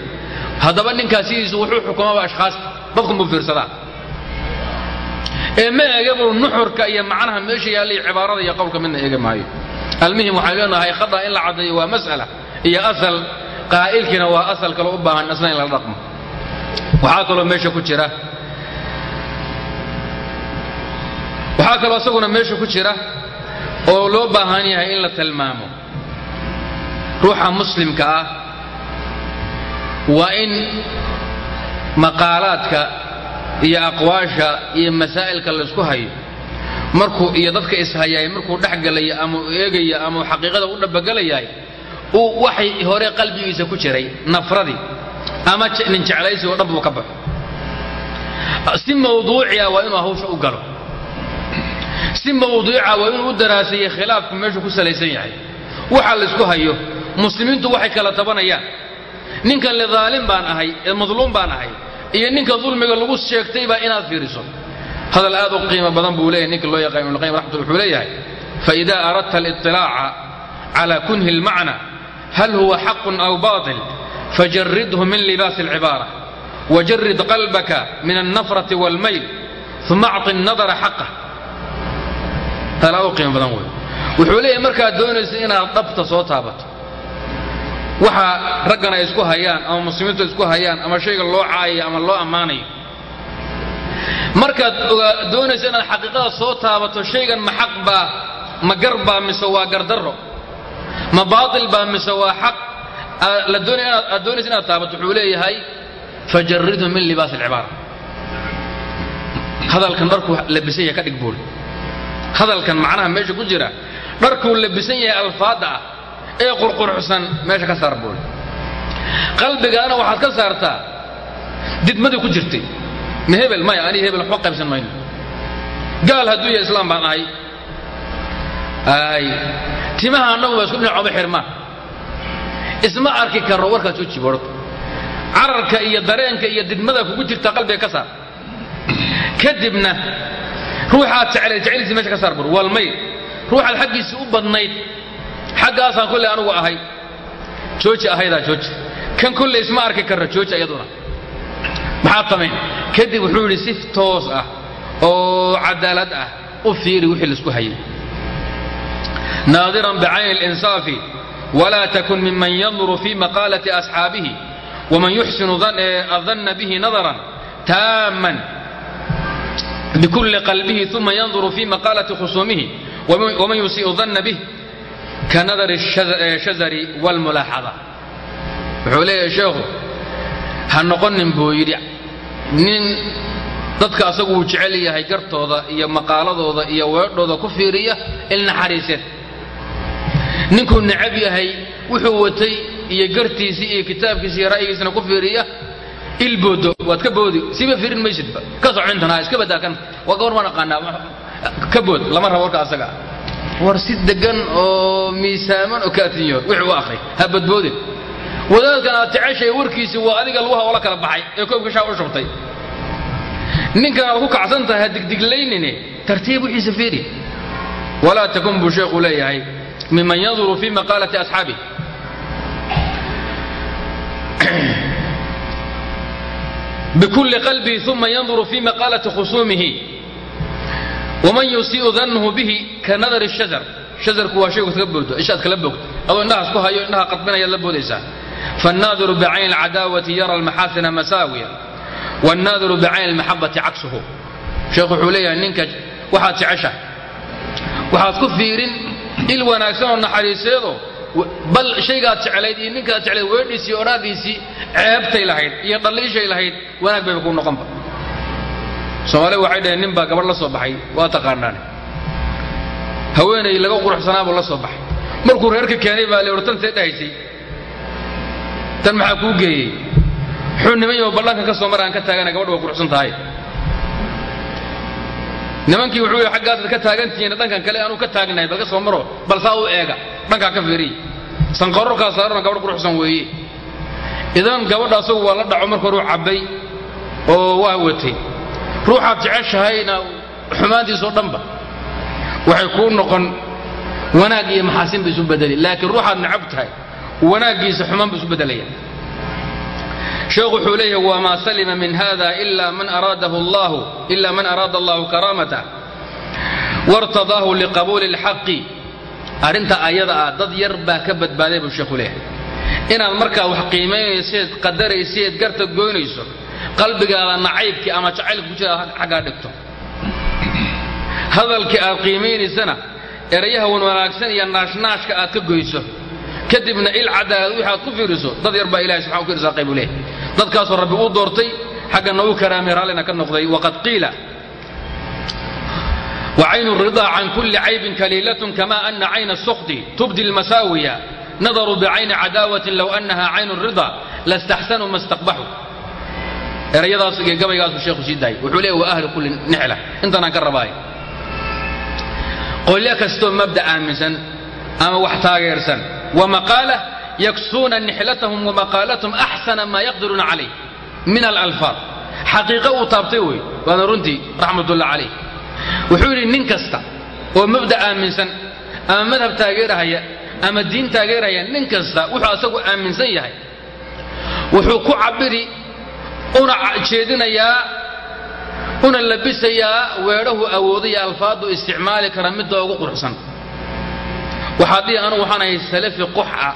haddaba ninkaas sidiisu wuxuu xukumaba ashkhaasta dadkun buu fiirsadaa ee ma eega buu nuxurka iyo macnaha meesha yaalla iyo cibaarada iyo qowlka midna eega maayo. Almuhim waxaan leenahay khada in la caddeeyo waa mas'ala iyo asal qaa'ilkiina waa asal kaloo u baahan isna in lala dhaqmo. Waxaa kaloo meesha ku jira waxaa kaloo isaguna meesha ku jira oo loo baahan yahay in la tilmaamo. Ruuxa muslimka ah waa in maqaalaadka iyo aqwaasha iyo masaa'ilka laysku hayo. Markuu iyo dadka ishayaay markuu dhexgelaya ama u eegaya ama xaqiiqada u dhabagelayahay uu waxay hore qalbigiisa ku jiray nafradii ama nin jeclaysi oo dhan buu ka baxo. Si mawduuciya waa inuu hawsha u galo si mawduuca waa inuu u daraasaye khilaafku meeshuu ku salaysan yahay waxa laysku hayo muslimiintu waxay kala tabanayaan ninkan le daalim baan ahay ee madluum baan ahay iyo ninka dulmiga lagu sheegtay baa inaad fiiriso hadal aad u qiimo badan buu leeyahay ninka loo yaqaan ibnuqayim raxmatullah wuxuu leeyahay faida aradta aliطilaaca cala kunhi اlmacna hal huwa xaqun aw baطil fajaridhu min libaasi اlcibaara wajarid qalbaka min alnafrati wاlmayl uma acطi الnadara xaqah u qiimo badan wey wuxuu leeyahay markaad doonayso inaad dhabta soo taabato waxa raggan ay isku hayaan ama muslimiintu isku hayaan ama shayga loo caayayo ama loo ammaanayo. Markaad doonayso inaad xaqiiqada soo taabato shaygan ma xaq baa ma gar baa mise waa gardarro? Ma baatil baa mise waa xaq? Aad doonayso inaad taabato wuxuu leeyahay fajaridhu min libaas alcibaara hadalkan dharkuu labisan yahay ka dhig buuri hadalkan macnaha meesha ku jira dharkuu labisan yahay alfaadda ah ee qurqurxsan meesha ka saar buuri qalbigaana waxaad ka saartaa didmadii ku jirtay. Ma hebel maya aniga hebel waxba qaybsan mayno. Gaal hadduu yahay islaam baan ahay. Ay timaha annagu waa isku dhinacooba xirmaan isma arki karro warkaad soo jibo horta cararka iyo dareenka iyo didmada kugu jirta qalbiga ka saar. Kadibna ruuxaad jeclay jecliisii meesha ka saar bur walmayl ruuxaad xaggiisii u badnayd xaggaasaan kolley anugu ahay. Jooji ahaydaa jooji. Kan kolley isma arki karra jooji iyaduna maxaad samayn kadib wuxuu yidhi si toos ah oo cadaalad ah u fiiri wixii la isku hayay. Naadiran bicayni اlinsaafi wla takun miman yanduru fi maqaalati asxaabihi waman yuxsinu adanna bihi nadaran taamman bikuli qalbihi uma yanduru fi maqaalati khusuumihi waman yusiiu danna bih kanadari shazari wاlmulaaxada wuxuu leeyahay sheekhu ha noqonin dadka asagu uu jecel yahay gartooda iyo maqaaladooda iyo weedhooda ku fiiriya ilnaxariiseed ninkuu necab yahay wuxuu watay iyo gartiisii iyo kitaabkiisi iyo ku fiiriya ilboodo waad ka boodi siiba fiirin maysidba ka socintanaa iska badaa kan waa gabor ma naqaanaa? Ka bood lama rabo warka asaga. War si degan oo miisaaman oo kaatinyo wixii u akhri. Ha badboodin. Wadaadkan aad jeceshay warkiisii waa adiga lugaha oola kala baxay ee koobka shaa u shubtay. Ninkan aad ku kacsan tahay ha digdiglaynine tartiib wixiisa fiiri. Walaa takun buu sheekhu leeyahay miman yanduru fi maqaalati asxaabih bikuli qalbihi uma yanduru fi maqaalati khusuumihi waman yusiiu dannuhu bihi ka nadari shajar shajarku waa shaygu kaga boodo ishaad kala bogto adoo indhahaas ku hayo indhaha qadbinayaad la boodaysaa faannaadiru bicayni alcadaawati yara almaxaasina masaawiya waannaadiru bicayni almaxabati caksuhu sheekhu wuxuu leeyahay ninka waxaad jeceshahay waxaad ku fiirin il wanaagsan oo naxariiseedo bal shaygaad jeclayd iyo ninkaad jeclayd weedhiisii odhaadiisii ceebtay lahayd iyo dhalliishay lahayd wanaag bayba kuu noqonba soomaalida waxay dhaheen nin baa gabadh la soo baxay waa taqaanaane haweenay laga quruxsanaabuu la soo baxay. Markuu reerka keenay baa le ortantee dhahaysay? Tan maxaa kuu geeyey? Xuu niman yaho ballankan ka soo maraan ka taagana gabadh way quruxsan tahay nimankii wuxuu yidhi xaggaasaad ka taagantihiin dhankan kale anuu ka taagnahay bal ka soo maro bal saa u eega dhankaa ka fiiriy sanqarorkaa saarana gabadh quruxsan weeye. Idan gabadha asagu waa la dhaco marka horuu cabbay oo waa watay. Ruuxaad jeceshahayna xumaantiisoo dhanba. Waxay kuu noqon wanaag iyo maxaasin bay isu bedeli laakiin ruuxaad necab tahay wanaaggiisa xumaan buu isu bedelaya sheekhu wuxuu leeyahay wamaa salima min hada ila man araada allahu karaamata wartadaahu liqabuuli اlxaqi arrinta ayada ah dad yar baa ka badbaaday buu sheekhu leeyahay. Inaad markaa wax qiimaynayseed qadarayseed garta goynayso qalbigaada nacaybkii ama jacaylka ku jira xaggaa dhigto. Hadalkii aad qiimaynaysana erayaha wan wanaagsan iyo naashnaashka aad ka goyso kadibna il cadaalad wixi ku fiiriso dad yar baa ilahay subxana ku irsaaqay buu leeyahay dadkaasoo rabbi uu doortay xaggana uu karaamay raallina ka noqday waqad qiila وعين الرضا عن كل عيب كليلة كما أن عين السخط تبدي المساوية نظروا بعين عداوة لو أنها عين الرضا لاستحسنوا ما استقبحوا erayadaas gabaygaasuu sheekhu sii daayay wuxuu leeyahy waa ahlu kulli nixla intanaan ka rabaayo qolyo kastoo mabda aaminsan ama wax taageersan wamaqaala yaksuuna nixlatahum wamaqaalatahum axsana maa yaqdiruuna calayh min alalfaad xaqiiqo uu taabtay wey waana runtii raxmatullah calayh wuxuu yidhi nin kasta oo mabda aaminsan ama madhab taageerahaya ama diin taageerahaya nin kasta wuxuu asagu aaminsan yahay wuxuu ku cabiri una jeedinayaa una labisayaa weedhahu awoodaya alfaadu isticmaali kara midda ugu quruxsan waxaad dhihi anugu waxaan ahay salafi quxa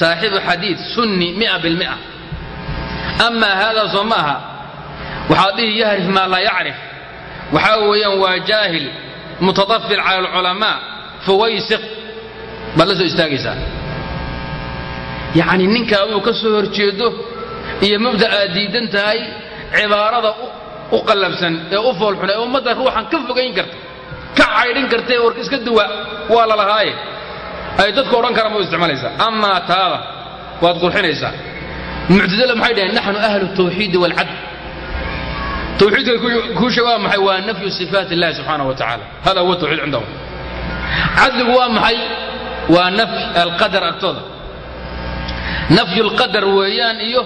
saaxibu xadiid sunni mia bilmia amaa haadaa soo ma aha waxaad dhihi yahrif maa laa yacrif. Waxaa weeyaan waa jaahil mutadafil cala alculamaa fuwaysiq baad la soo istaagaysaa. Yacni ninka aduu ka soo horjeedo iyo mabda aad diidan tahay cibaarada u qallabsan ee u foolxun ee ummadda ruuxan ka fogayn karta ka caydhin karta ee iska duwa waa la lahaaye ay dadku odhan karaan ba u isticmaalaysaa amaa taada waad qurxinaysaa. Muctadila maxay dhaheen? Naxnu ahlu tawxiidi waalcadl tawxiidka kuusha waa maxay? Waa nafyu sifaat illahi subxaana wa tacaala. Hada huwa tawxiid cindahum cadligu waa maxay? Waa nafy alqadar agtooda. Nafyu lqadar weeyaan iyo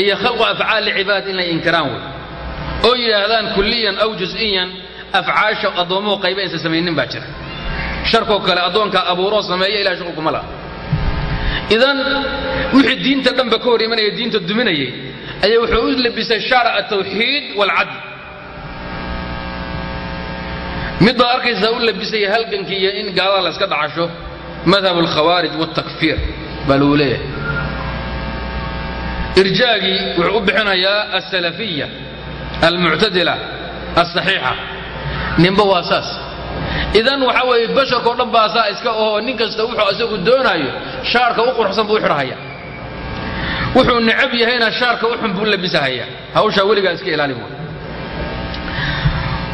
iyo khalqu afcaali cibaad inay inkiraan wey oo yidhaahdaan kulliyan aw jus'iyan afcaasha addoommuhu qayba aysan samaynin baa jira sharkoo kale addoonkaa abuuroo sameeya ilahay shuqul kuma laha. Idan wixii diinta dhanba ka hor imanaya diinta duminayay ayaa wuxuu u labisay shaara atawxiid waalcadl mid baad arkaysaa u labisaya halgankii iyo in gaalada la iska dhacasho madhab alkhawaarij waaltakfiir baa lagu leeyahay. Irjaagii wuxuu u bixinayaa alsalafiya almuctadila alsaxiixa ninba waa saas idan waxa weeye basharkao dhan baa saa iska oo nin kasta wuxuu isagu doonaayo shaarka u quruxsan buu u xidhahaya wuxuu necab yahayna shaarka u xun buu labisahaya hawshaa weligaa iska ilaalin waa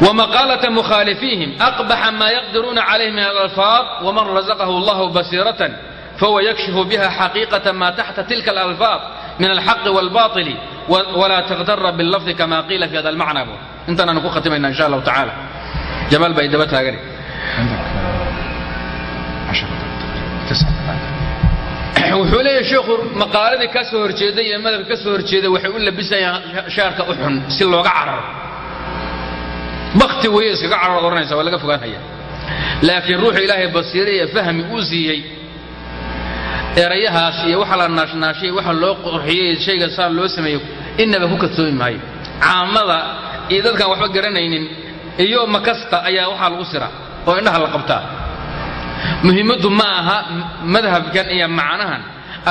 ومقالة مخالفيهم أقبح ما يقدرون عليه من الألفاظ ومن رزقه الله بصيرة فهو يكشف بها حقيقة ما تحت تلك الألفاظ من الحق والباطل ولا تغتر باللفظ كما قيل في هذا المعنى بو. انت انا نكون ختمنا ان شاء الله تعالى جمال بيدبتها قري wuxuu leeyahay sheekhu maqaaladii ka soo horjeeday iyo madhabka ka soo horjeeday waxay u labisayaan shaarka u xun si looga cararo bakti weeye iskaga cararo odhanaysa waa laga fogaanhaya laakiin ruuxa ilaahay basiire iyo fahmi uu siiyey erayahaas iyo waxa la naashnaashay waxa loo qurxiyey shayga saa loo sameeyo innaba ku kadsoomi maayo caamada iyo dadkaan waxba garanaynin iyo makasta ayaa waxaa lagu siraa oo indhaha la qabtaa. Muhiimaddu ma aha madhabkan iyo macnahan.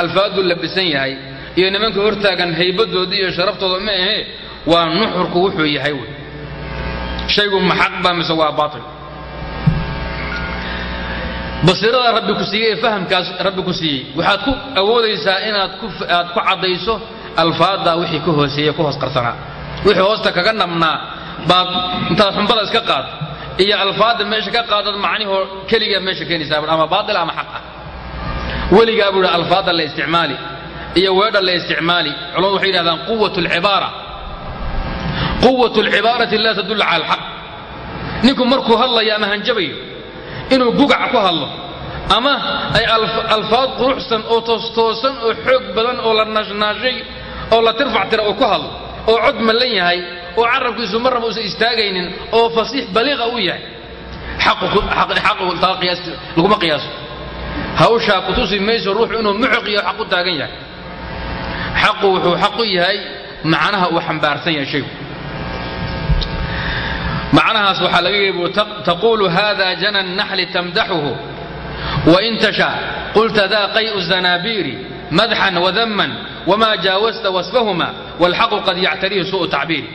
Alfaadu labisan yahay iyo nimanka hortaagan haybadoodii iyo sharaftooda ma ahee waa nuxurku wuxuu yahay wey. Shaygu ma xaq baa mise waa baatil. Basiirada rabbi ku siiyey ee fahamkaas rabbi ku siiyey. Waxaad ku awoodaysaa inaad aad ku caddayso alfaadda wixii ka hooseeye ku hoos qarsanaa. Wixii hoosta kaga nabnaa baad intaad xumbada iska qaad iyo alfaadda meesha ka qaadad macnihoo keligaa meesha keenaysaa ama baatil ama xaq ah. Weligaa buu yidhi alfaadda la isticmaali iyo weedha la isticmaali. Culamadu waxay yidhahdaan quwat alcibaara quwat alcibaarati laa tadullu cala alxaq ninku markuu hadlayo ama hanjabayo inuu gugac ku hadlo ama ay alfaad quruxsan oo toostoosan oo xoog badan oo la naashnaashay oo la tirfac uu ku hadlo oo cod mallan yahay oo carabkiisu marnaba uusan istaagaynin oo fasiix baliiqa u yahay. Laguma qiyaaso. Hawshaa kutusi mayso ruuxu inuu muxiq iyo xaq u taagan yahay. Xaqu wuxuu xaq yahay macnaha uu xambaarsan yahay shaygu. Macnahaas waxaa laga yeebo taquulu hada jana naxli tamdaxuhu wain tasha qulta da qay'u zanaabiiri madxan wadamman wma jaawasta wasfahuma wاlxaqu qad yactarihi su'u tacbiiri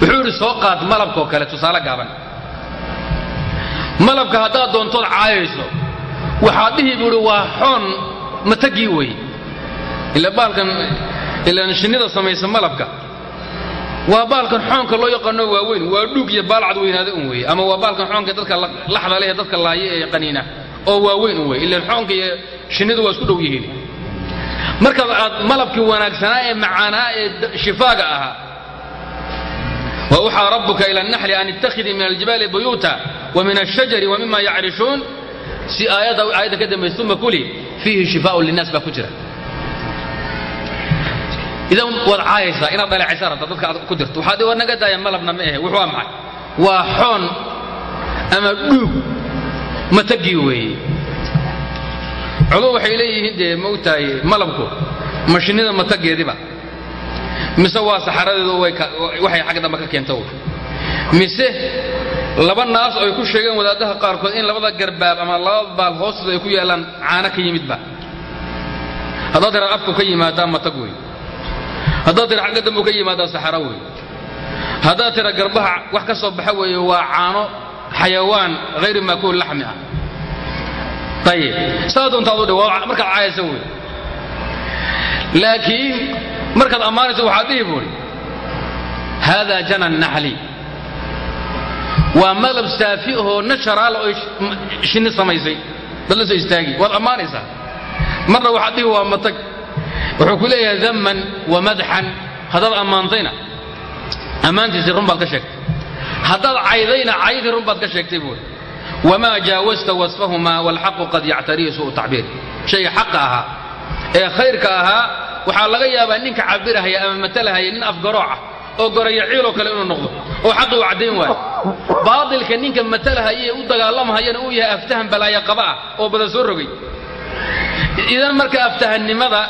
wuxuu yidhi soo qaad malabkoo kale tusaale gaaban malabka haddaad doontood caayayso waxaad dhihi buu idhi waa xoon matagii wey ila baalkan ilaan shinnida samaysa malabka waa baalkan xoonka loo yaqaano waaweyn waa dhuug iyo baalcad weynaada un weeye ama waa baalkan xoonka dadka laxda leh dadka laaye ee oo waaweyn un wey ilaan xoonka waa isku dhow yihiin markaad aad malabkii wanaagsanaa ee macaanaa ee shifaaga ahaa wauxaa rabuka ila naxli an ittakhidii min aljibaali buyuuta wa min ashajari wa mima yacrishuun si aayadda ka dambaysa uma kuli fiihi shifaaun linnaas baa ku jira. Idan waad caayaysaa inaad dhaleecaysaa rabta dadka aad ku dirto. Waxaad war naga daaya malabna ma ahe wuxuu waa maxay? Waa xoon ama dhuug matagii weeye culu waxay leeyihiin dee maogtahay malabku mashinnida matageediba. Mise waa saxaradeedu waxay xagga dambe ka keento mise laba naas ay ku sheegeen wadaadaha qaarkood in labada garbaab ama laba baal hoostooda ay ku yaallaan caano ka yimidba haddaad tira afku ka yimaadaa matag wey haddaad tira xagga dambu ka yimaadaa saxaro wey haddaad tira garbaha wax ka soo baxa weeye waa caano xayawaan hayri maakuul laxmi ah ayib saa doontaadu dhi waa markaad caayaysa wey laakiin markaad ammaanayso waxaad dhihi buuri haadaa jana naxli waa malab saafi ahoo nasharaal oo shinni samaysay dad la soo istaagi waad ammaanaysaa marna waxaad dhihi waa matag wuxuu ku leeyahay damman wa madxan haddaad ammaantayna ammaantiisii run baad ka sheegtay haddaad caydayna caydii run baad ka sheegtay buuri wamaa jaawasta wasfahumaa waalxaqu qad yactarihi su'u tacbiir shayga xaqa ahaa ee khayrka ahaa waxaa laga yaabaa ninka cabirahaya ama matalahaya nin afgarooca oo goraya ciiloo kale inuu noqdo oo xaqi uu caddayn waayo baatilka ninka matalahaya ee u dagaalamahayana uu yahay aftahan balaayo qaba ah oo badan soo rogay idan marka aftahannimada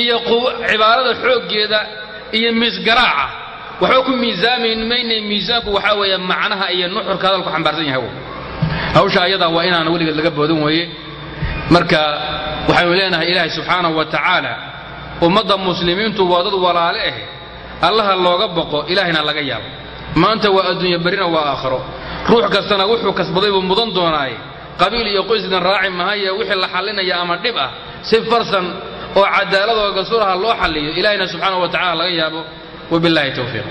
iyo cibaarada xooggeeda iyo miisgaraaca waxba ku miisaamayn maynay miisaanku waxaa weeye macnaha iyo nuxurka hadalku xambaarsan yahay hawsha ayadaa waa inaan weligeed laga boodan weeye. Marka waxaynu leenahay ilaahay subxaanahu wa tacaala ummadda muslimiintu waa dad walaale ah allaha looga boqo ilaahayna laga yaabo. Maanta waa adduunya berrina waa aakhiro. Ruux kastana wuxuu kasbaday buu mudan doonaaye. Qabiil iyo qoysdan raaci mahaye wixii la xallinaya ama dhib ah si farsan oo cadaaladoo gasuuraha loo xalliyo ilaahayna subxaanahu wa tacala laga yaabo. Wabillahi towfiiq